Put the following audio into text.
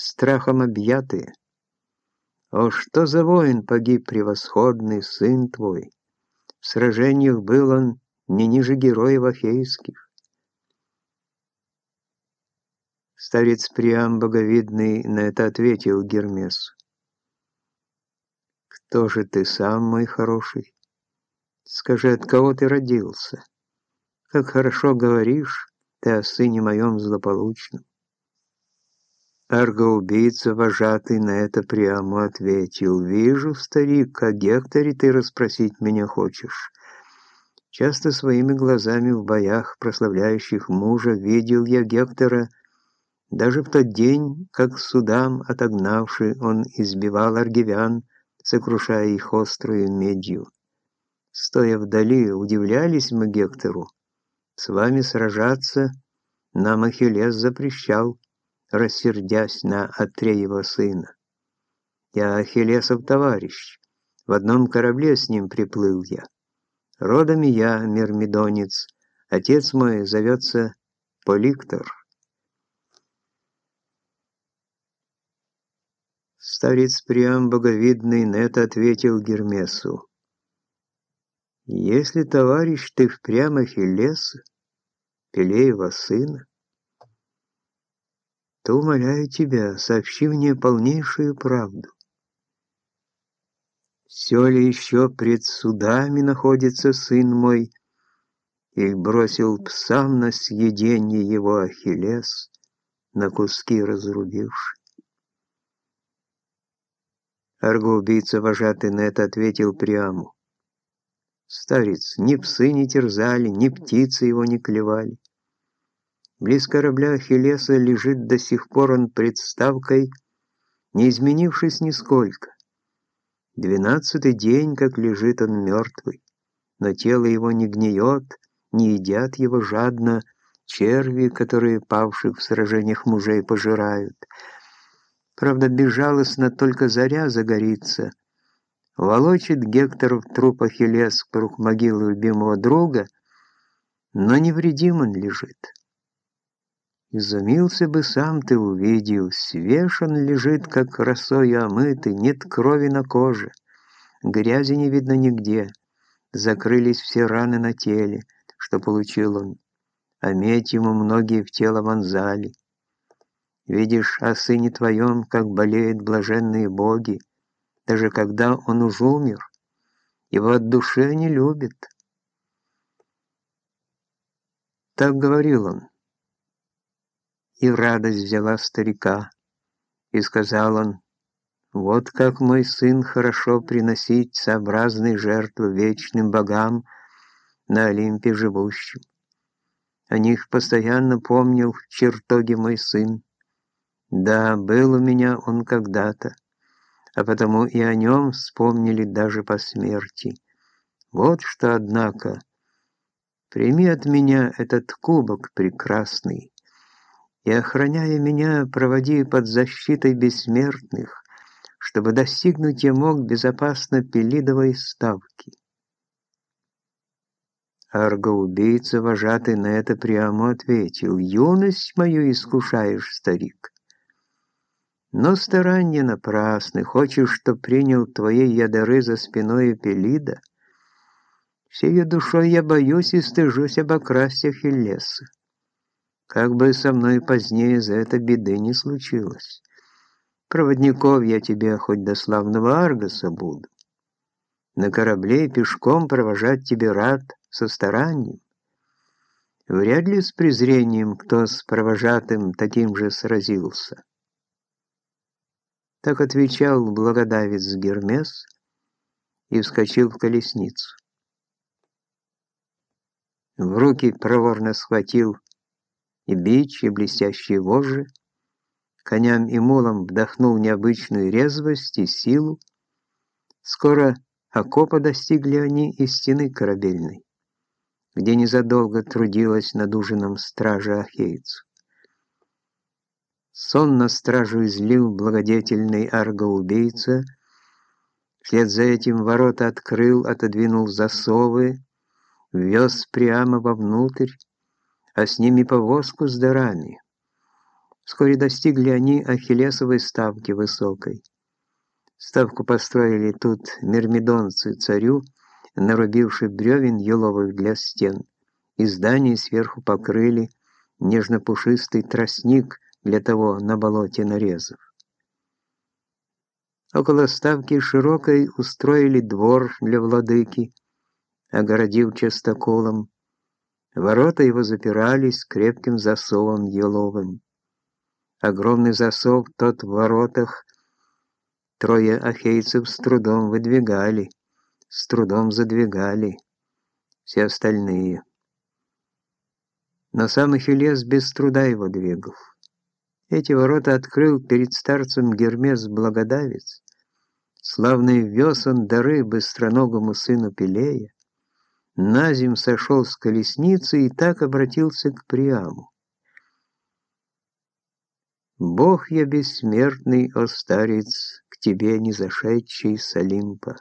страхом объятые. О, что за воин погиб превосходный сын твой! В сражениях был он не ниже героев ахейских. Старец Приам Боговидный на это ответил Гермесу. «Кто же ты сам, мой хороший? Скажи, от кого ты родился? Как хорошо говоришь ты о сыне моем злополучном». Аргоубийца, вожатый, на это прямо ответил. «Вижу, старик, о Гекторе ты расспросить меня хочешь». Часто своими глазами в боях, прославляющих мужа, видел я Гектора, даже в тот день, как судам отогнавший, он избивал аргивян, сокрушая их острую медью. Стоя вдали, удивлялись мы Гектору. С вами сражаться нам Ахиллес запрещал, рассердясь на Атреева сына. Я Ахиллесов товарищ, в одном корабле с ним приплыл я. Родом я, мирмидонец, отец мой зовется Поликтор. Старец Приам Боговидный на это ответил Гермесу. «Если, товарищ, ты впрямь Ахиллес, Пелеева сына, то, умоляю тебя, сообщи мне полнейшую правду. Все ли еще пред судами находится сын мой, и бросил псам на съедение его Ахиллес, на куски разрубивший? Аргоубийца, вожатый на это, ответил прямо. Старец, ни псы не терзали, ни птицы его не клевали. Близ корабля Ахиллеса лежит до сих пор он представкой, не изменившись нисколько. Двенадцатый день, как лежит он мертвый, но тело его не гниет, не едят его жадно черви, которые павших в сражениях мужей пожирают — Правда, безжалостно только заря загорится. Волочит Гектор в труп Ахиллес круг могилы любимого друга, но невредим он лежит. Изумился бы сам ты увидел, свеж он лежит, как росою омытый, нет крови на коже, грязи не видно нигде, закрылись все раны на теле, что получил он, а медь ему многие в тело вонзали. Видишь о сыне твоем, как болеют блаженные боги, даже когда он уж умер, его от души не любят. Так говорил он. И радость взяла старика, и сказал он, «Вот как мой сын хорошо приносить сообразные жертвы вечным богам на Олимпе живущим. О них постоянно помнил в чертоге мой сын, да, был у меня он когда-то, а потому и о нем вспомнили даже по смерти. Вот что, однако, прими от меня этот кубок прекрасный, и, охраняя меня, проводи под защитой бессмертных, чтобы достигнуть я мог безопасно Пелидовой ставки. Арго-убийца, вожатый, на это прямо ответил, «Юность мою искушаешь, старик». Но старания напрасны, хочешь, чтоб принял твои ядары за спиной Пелида? Всею душой я боюсь и стыжусь обокрасть Ахиллеса. Как бы со мной позднее за это беды не случилось. Проводников я тебе хоть до славного Аргоса буду. На корабле пешком провожать тебе рад со старанием. Вряд ли с презрением кто с провожатым таким же сразился. Так отвечал благодавец Гермес и вскочил в колесницу. В руки проворно схватил и бич, и блестящие вожжи, коням и мулам вдохнул необычную резвость и силу. Скоро окопа достигли они и стены корабельной, где незадолго трудилась над ужином стража Ахейцу. Сон на стражу излил благодетельный аргоубийца, вслед за этим ворота открыл, отодвинул засовы, ввез прямо вовнутрь, а с ними повозку с дарами. Вскоре достигли они Ахиллесовой ставки высокой. Ставку построили тут мирмидонцы царю, нарубивши бревен еловых для стен, и здание сверху покрыли нежно-пушистый тростник для того на болоте нарезав. Около ставки широкой устроили двор для владыки, огородив частоколом. Ворота его запирались крепким засовом еловым. Огромный засов тот в воротах трое ахейцев с трудом выдвигали, с трудом задвигали все остальные. Но сам Ахиллес без труда его двигал. Эти ворота открыл перед старцем Гермес Благодавец. Славный вез он дары быстроногому сыну Пелея. Назим сошел с колесницы и так обратился к Приаму. «Бог я бессмертный, о старец, к тебе не зашедший с Олимпа».